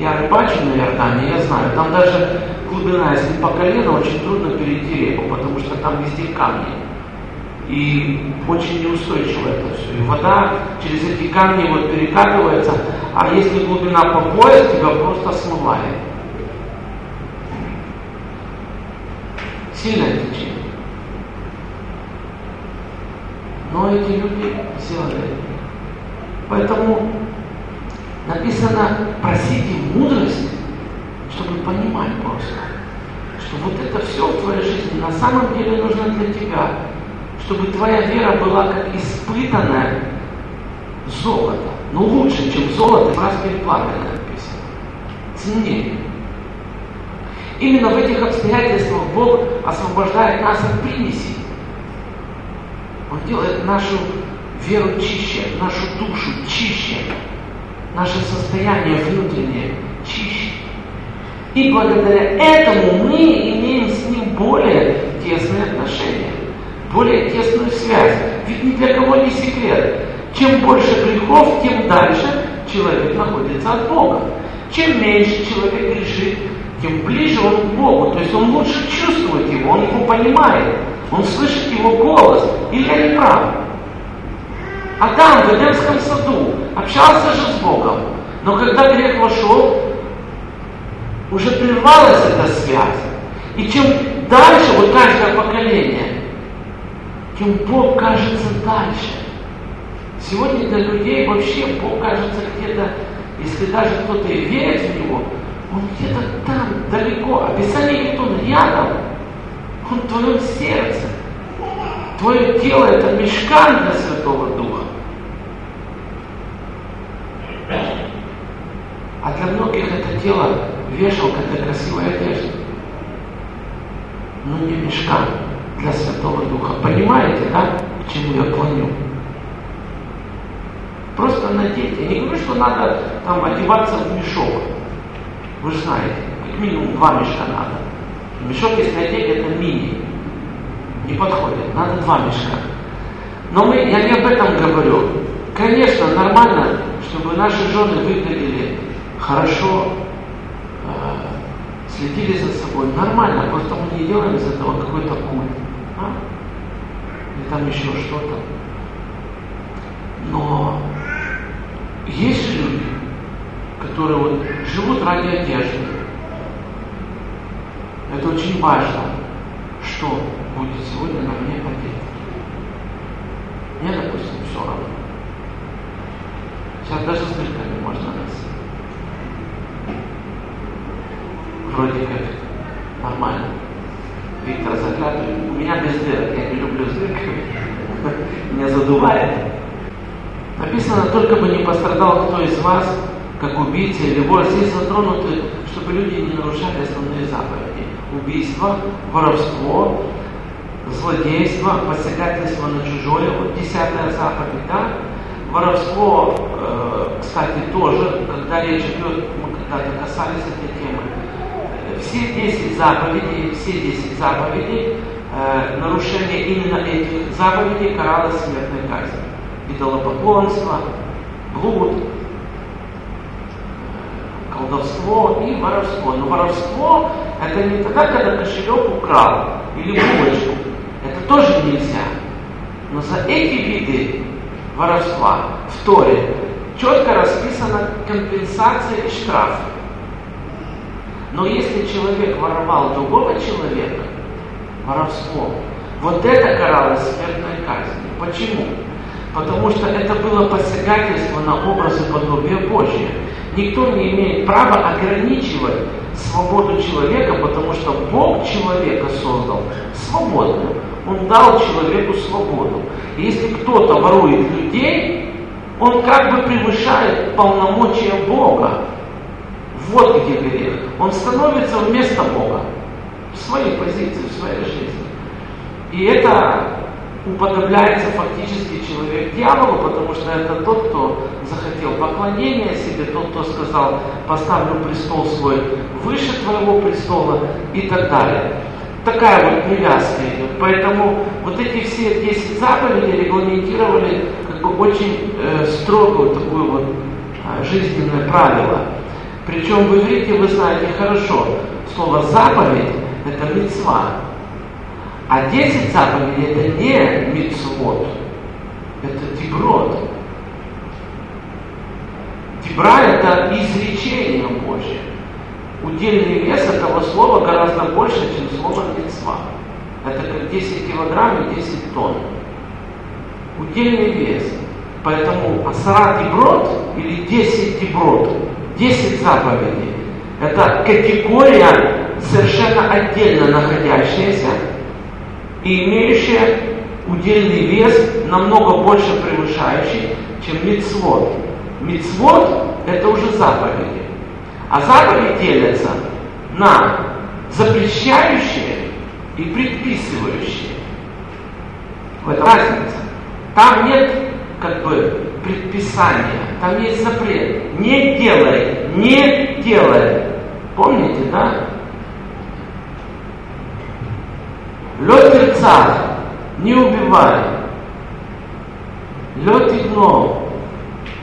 Я рыбачу на Иордане, я знаю, там даже глубина, если по колено, очень трудно перейти реку, потому что там везде камни. И очень неустойчиво это все. И вода через эти камни вот перекатывается, а если глубина по пояс, тебя просто смывает. Сильное течение. Но эти люди сделали это. Поэтому Написано, просите мудрость, чтобы понимать просто, что вот это все в твоей жизни на самом деле нужно для тебя, чтобы твоя вера была как испытанная золото. Но лучше, чем золото, раз переплавленное написано. Ценнее. Именно в этих обстоятельствах Бог освобождает нас от примесей. Он делает нашу веру чище, нашу душу чище, наше состояние внутреннее чище. И благодаря этому мы имеем с ним более тесные отношения, более тесную связь. Ведь ни для кого не секрет. Чем больше грехов, тем дальше человек находится от Бога. Чем меньше человек грешит, тем ближе он к Богу. То есть он лучше чувствует его, он его понимает, он слышит его голос. Или я не прав? Адам в Эдемском саду общался же с Богом. Но когда грех вошел, уже прервалась эта связь. И чем дальше, вот каждое поколение, тем Бог кажется дальше. Сегодня для людей вообще Бог кажется где-то, если даже кто-то и верит в Него, Он где-то там, далеко. Описание говорит, Он рядом. Он в твоем сердце. Твое тело это мешкан для Святого Духа. А для многих это тело вешалка для красивой одежды. Но не мешкан для Святого Духа. Понимаете, да, к чему я клоню? Просто надеть. Я не говорю, что надо там одеваться в мешок. Вы же знаете, как минимум два мешка надо. Мешок, если одеть, это мини. Не подходит. Надо два мешка. Но мы, я не об этом говорю. Конечно, нормально, чтобы наши жены выглядели хорошо, э, следили за собой. Нормально, просто мы не делаем из этого какой-то культ. А? Или там еще что-то. Но есть люди, которые вот живут ради одежды. Это очень важно, что будет сегодня на мне одет. Мне, допустим, все равно. Сейчас даже с дырками можно носить. Вроде как нормально. Виктор заглядывает. У меня без дырок, я не люблю с дырками. [laughs] Меня задувает. Написано, только бы не пострадал кто из вас, как убийца или вор. Здесь затронуты, чтобы люди не нарушали основные заповеди. Убийство, воровство, злодейство, посягательство на чужое. Вот десятая заповедь, да? Воровство, э, кстати, тоже, когда речь идет, мы когда-то касались этой темы, все 10 заповедей, все 10 заповедей, э, нарушение именно этих заповедей каралось смертной казнью идолопоклонство, блуд, колдовство и воровство. Но воровство это не тогда, когда кошелек украл или булочку. Это тоже нельзя. Но за эти виды воровства в Торе четко расписана компенсация и штраф. Но если человек воровал другого человека, воровство, вот это каралось смертной казнью. Почему? потому что это было посягательство на образ и подобие Божье. Никто не имеет права ограничивать свободу человека, потому что Бог человека создал свободным. Он дал человеку свободу. И если кто-то ворует людей, он как бы превышает полномочия Бога. Вот где грех. Он становится вместо Бога в своей позиции, в своей жизни. И это уподобляется фактически человек дьяволу, потому что это тот, кто захотел поклонения себе, тот, кто сказал, поставлю престол свой выше твоего престола и так далее. Такая вот привязка идет. Поэтому вот эти все 10 заповедей регламентировали как бы очень э, строгую такую вот э, жизненное правило. Причем в иврите вы знаете хорошо, слово заповедь это мецва. А 10 заповедей это не мицвод, это деброд. Дебра это изречение Божье. Удельный вес этого слова гораздо больше, чем слово мецва. Это как 10 килограмм и 10 тонн. Удельный вес. Поэтому Асара Диброд или 10 Диброд, 10 заповедей, это категория совершенно отдельно находящаяся и имеющая удельный вес намного больше превышающий, чем мицвод. Мицвод – это уже заповеди. А заповеди делятся на запрещающие и предписывающие. В этом разница. Там нет как бы предписания, там есть запрет. Не делай, не делай. Помните, да? Лед терцах, не убивай. Лед игно,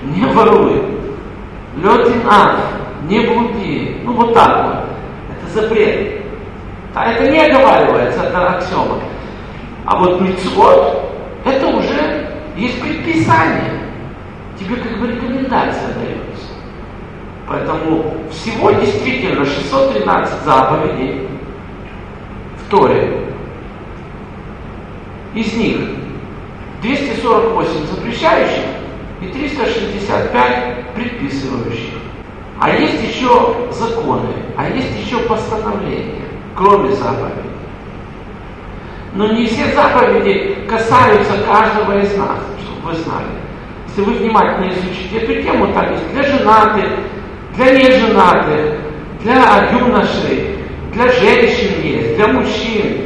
не воруй. Лед инав, не блуди. Ну вот так вот. Это запрет. А это не оговаривается, это аксиома. А вот мицвод, это уже есть предписание. Тебе как бы рекомендация дается. Поэтому всего действительно 613 заповедей в Торе. Из них 248 запрещающих и 365 предписывающих. А есть еще законы, а есть еще постановления, кроме заповедей. Но не все заповеди касаются каждого из нас, чтобы вы знали. Если вы внимательно изучите эту тему, так есть для женатых, для неженатых, для юношей, для женщин есть, для мужчин,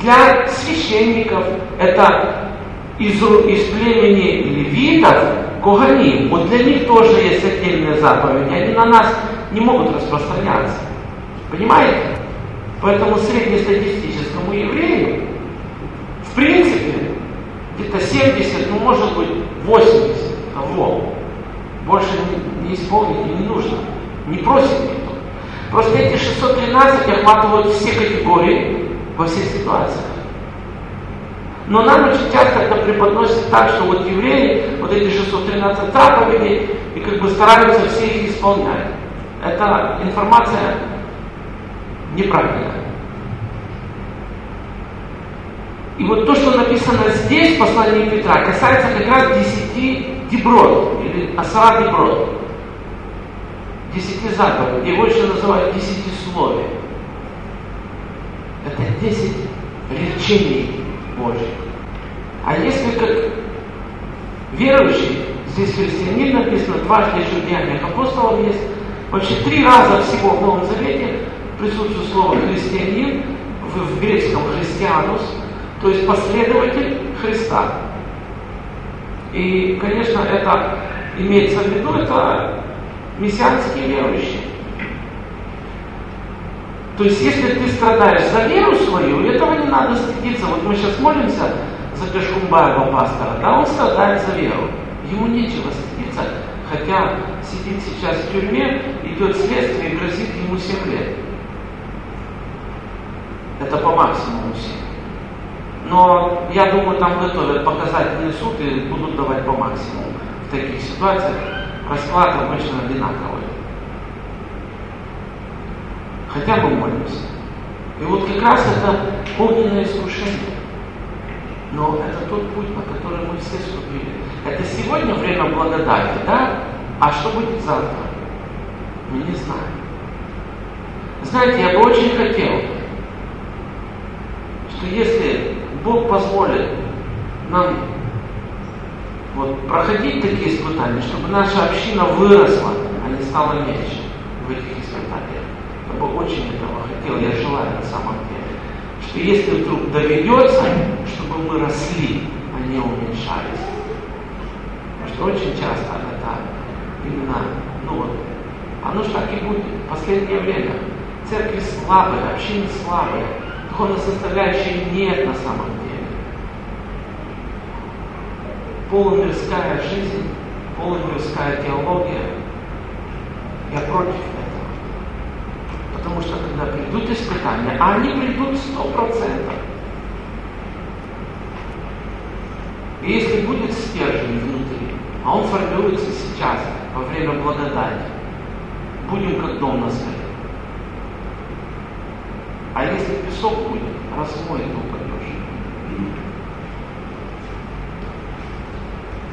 для священников. Это из, из племени левитов, Коганим, вот для них тоже есть отдельные заповеди, они на нас не могут распространяться. Понимаете? Поэтому среднестатистическому еврею в принципе, где-то 70, ну может быть 80 того. Больше не, не исполнить и не нужно. Не просит никто. Просто эти 613 охватывают все категории во всех ситуациях. Но нам очень часто это преподносит так, что вот евреи, вот эти 613 заповедей, и как бы стараются все их исполнять. Это информация неправильная. И вот то, что написано здесь, в послании Петра, касается как раз десяти деброд, или асара деброд. Десяти заповедей. Его еще называют десятисловие. Это десять речений Божьих. А если как верующий, здесь христианин написано, дважды еще в деяниях апостолов есть, вообще три раза всего в Новом Завете присутствует слово христианин, в, в греческом христианус, то есть последователь Христа. И, конечно, это имеется в виду, это мессианские верующие. То есть, если ты страдаешь за веру свою, этого не надо стыдиться. Вот мы сейчас молимся за Кашкумбаева пастора, да, он страдает за веру. Ему нечего стыдиться, хотя сидит сейчас в тюрьме, идет следствие и грозит ему 7 лет. Это по максимуму 7. Но я думаю, там готовят показательный суд и будут давать по максимуму. В таких ситуациях расклад обычно одинаковый. Хотя бы молимся. И вот как раз это огненное искушение. Но это тот путь, на который мы все ступили. Это сегодня время благодати, да? А что будет завтра? Мы не знаем. Знаете, я бы очень хотел, что если Бог позволит нам вот, проходить такие испытания, чтобы наша община выросла, а не стала меньше в этих Я бы очень этого хотел, я желаю на самом деле. Что если вдруг доведется, чтобы мы росли, а не уменьшались. Потому что очень часто это именно, ну вот, оно же так и будет. В последнее время церкви слабые, общины слабые, духовной составляющей нет на самом деле. Полумирская жизнь, полумирская теология, я против. Потому что когда придут испытания, а они придут сто процентов, если будет стержень внутри, а он формируется сейчас, во время благодати, будем как дом на скале. А если песок будет, размоет упадешь.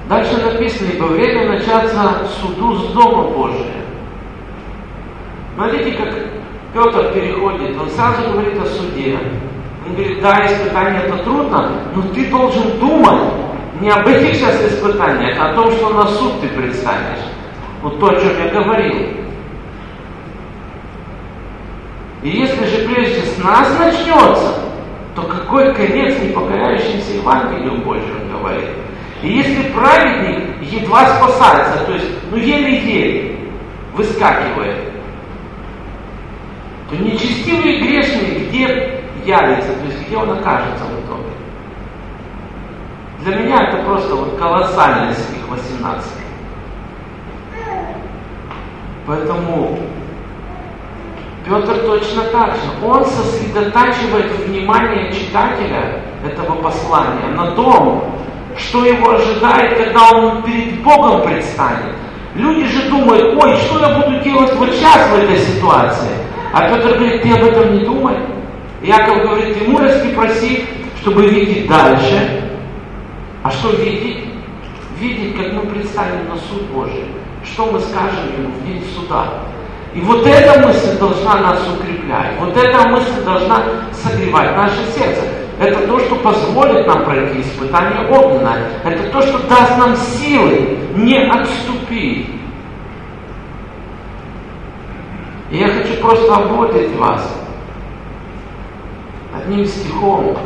Дальше написано, ибо время начаться суду с Дома Божия. Смотрите, как Петр переходит, он сразу говорит о суде. Он говорит, да, испытание это трудно, но ты должен думать не об этих сейчас испытаниях, а о том, что на суд ты предстанешь. Вот то, о чем я говорил. И если же прежде с нас начнется, то какой конец непокоряющимся Евангелию Божьему говорит? И если праведник едва спасается, то есть, ну еле-еле выскакивает, то нечестивый грешник где явится, то есть где он окажется в итоге? Для меня это просто вот колоссальность их 18. Поэтому Петр точно так же. Он сосредотачивает внимание читателя этого послания на том, что его ожидает, когда он перед Богом предстанет. Люди же думают, ой, что я буду делать вот сейчас в этой ситуации? А Петр говорит, ты об этом не думай. Яков говорит, ты мудрости проси, чтобы видеть дальше. А что видеть? Видеть, как мы предстанем на суд Божий. Что мы скажем ему в день суда. И вот эта мысль должна нас укреплять. Вот эта мысль должна согревать наше сердце. Это то, что позволит нам пройти испытание огненное. Это то, что даст нам силы не отступить. И я хочу просто ободрить вас одним стихом.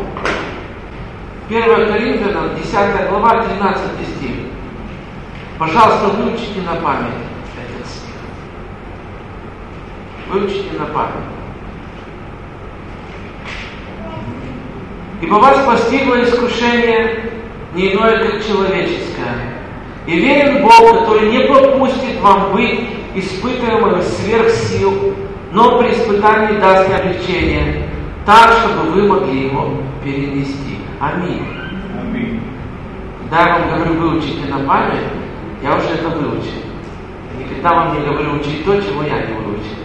1 Коринфянам, 10 глава, 13 стих. Пожалуйста, выучите на память этот стих. Выучите на память. Ибо вас постигло искушение не иное, как человеческое. И верен Бог, который не попустит вам быть испытываемым сверх сил, но при испытании даст облегчение, так, чтобы вы могли его перенести. Аминь. Аминь. Когда я вам говорю, выучите на память, я уже это выучил. Никогда вам не говорю учить то, чего я не выучил.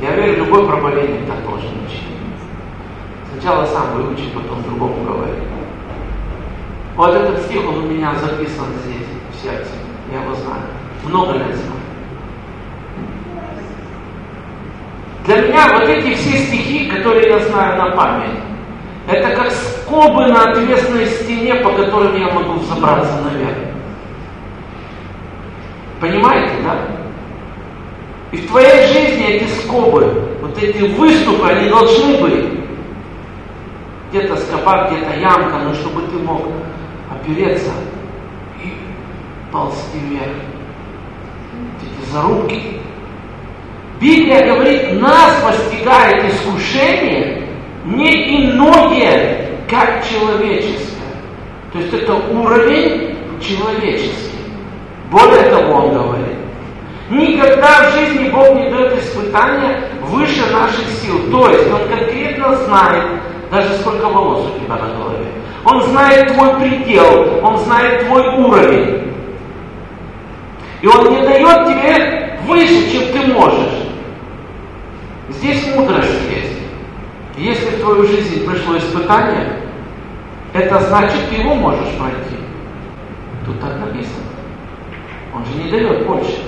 Я верю, любой проповедник так должен учить. Сначала сам выучи, потом другому говори. Вот этот стих, он у меня записан здесь, в сердце. Я его знаю. Много лет знаю. Для меня вот эти все стихи, которые я знаю на память, это как скобы на отвесной стене, по которым я могу взобраться наверх. Понимаете, да? И в твоей жизни эти скобы, вот эти выступы, они должны быть. Где-то скоба, где-то ямка, но чтобы ты мог опереться и ползти вверх. Эти зарубки. Библия говорит, нас постигает искушение не иное, как человеческое. То есть это уровень человеческий. Более того, он говорит, никогда в жизни Бог не дает испытания выше наших сил. То есть он конкретно знает, даже сколько волос у тебя на голове. Он знает твой предел, он знает твой уровень. И он не дает тебе выше, чем ты можешь. Здесь мудрость есть. Если в твою жизнь пришло испытание, это значит, ты его можешь пройти. Тут так написано. Он же не дает больше.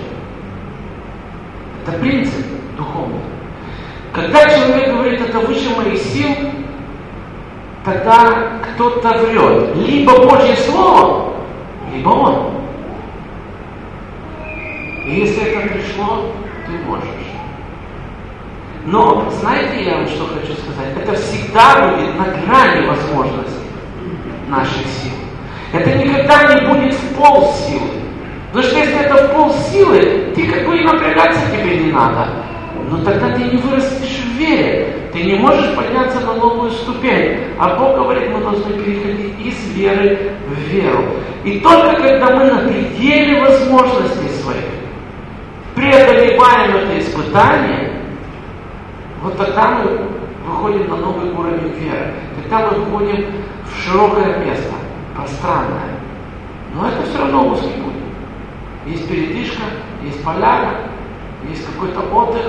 Это принцип духовный. Когда человек говорит, это выше моих сил, тогда кто-то врет. Либо Божье Слово, либо он. И если это пришло, ты можешь. Но знаете, я вам что хочу сказать? Это всегда будет на грани возможностей наших сил. Это никогда не будет в пол силы. Потому что если это в пол силы, ты как бы и напрягаться тебе не надо. Но тогда ты не вырастешь в вере. Ты не можешь подняться на новую ступень. А Бог говорит, мы должны переходить из веры в веру. И только когда мы на пределе возможностей своих преодолеваем это испытание, вот тогда мы выходим на новый уровень веры. Тогда мы выходим в широкое место, пространное. Но это все равно узкий путь. Есть передышка, есть поляна, есть какой-то отдых,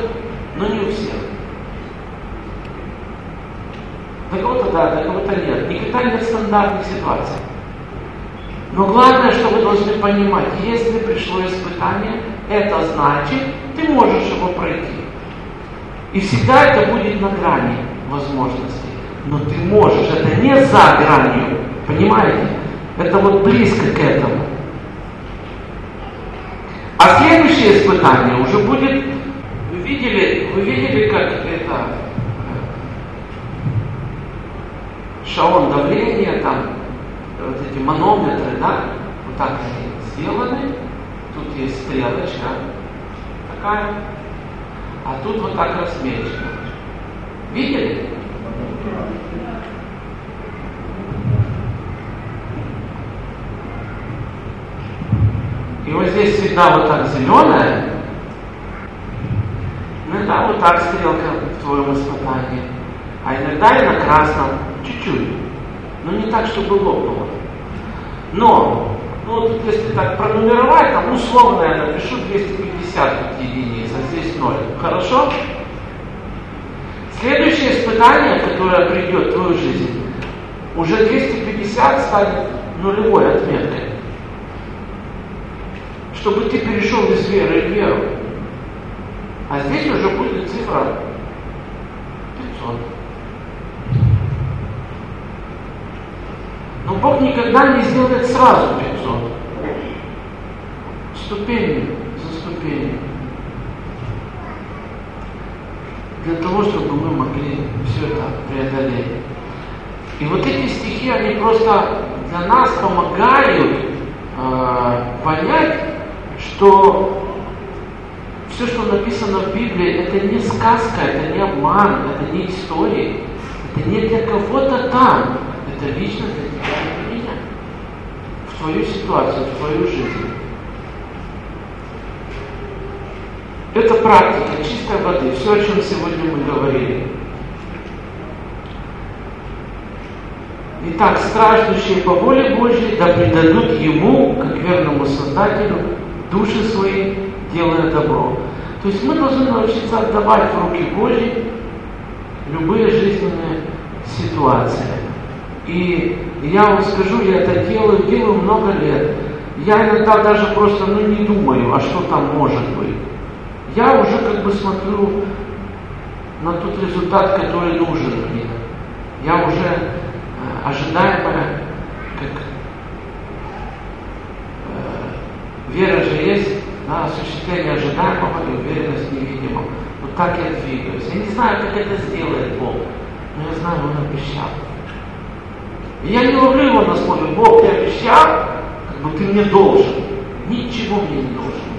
но не у всех. Для кого-то да, для кого-то нет. Никогда нет стандартных ситуаций. Но главное, что вы должны понимать, если пришло испытание, это значит, ты можешь его пройти. И всегда это будет на грани возможностей. Но ты можешь, это не за гранью, понимаете? Это вот близко к этому. А следующее испытание уже будет, вы видели, вы видели, как это шаон давления, там, вот эти манометры, да, вот так они сделаны, тут есть стрелочка такая, а тут вот так размечено. Видели? И вот здесь всегда вот так зеленая, иногда вот так стрелка в твоем испытании, а иногда и на красном, чуть-чуть, но не так, чтобы лопнуло. Но, ну вот если так пронумеровать, там условно я напишу 250 единиц, 0. Хорошо? Следующее испытание, которое придет в твою жизнь, уже 250 станет нулевой отметкой чтобы ты перешел из веры в веру. А здесь уже будет цифра 500. Но Бог никогда не сделает сразу 500. Ступень за ступенью. Для того, чтобы мы могли все это преодолеть. И вот эти стихи, они просто для нас помогают э, понять, что все, что написано в Библии, это не сказка, это не обман, это не история, это не для кого-то там, это лично для тебя и меня, в твою ситуацию, в твою жизнь. Это практика чистой воды, все, о чем сегодня мы говорили. Итак, страждущие по воле Божьей да предадут Ему, как верному Создателю, души свои, делая добро. То есть мы должны научиться отдавать в руки Божьи любые жизненные ситуации. И я вам скажу, я это делаю, делаю много лет. Я иногда даже просто ну, не думаю, а что там может быть. Я уже как бы смотрю на тот результат, который нужен мне. Я уже э, ожидаемое, как Вера же есть на осуществление ожидаемого и уверенность невидимого. Вот так я двигаюсь. Я не знаю, как это сделает Бог, но я знаю, Он обещал. И я не ловлю его на слове, Бог, ты обещал, как бы ты мне должен. Ничего мне не должен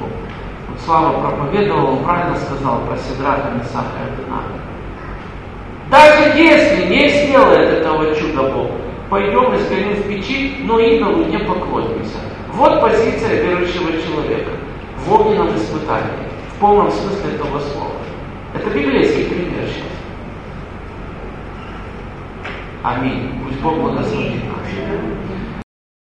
Слава проповедовал, он правильно сказал про Седраха, Месаха и Абинага. Даже если не сделает этого чуда Бог, пойдем и сгорим в печи, но идолу не поклонимся. Вот позиция верующего человека в огненном испытании, в полном смысле этого слова. Это библейский пример сейчас. Аминь. Пусть Бог благословит нас.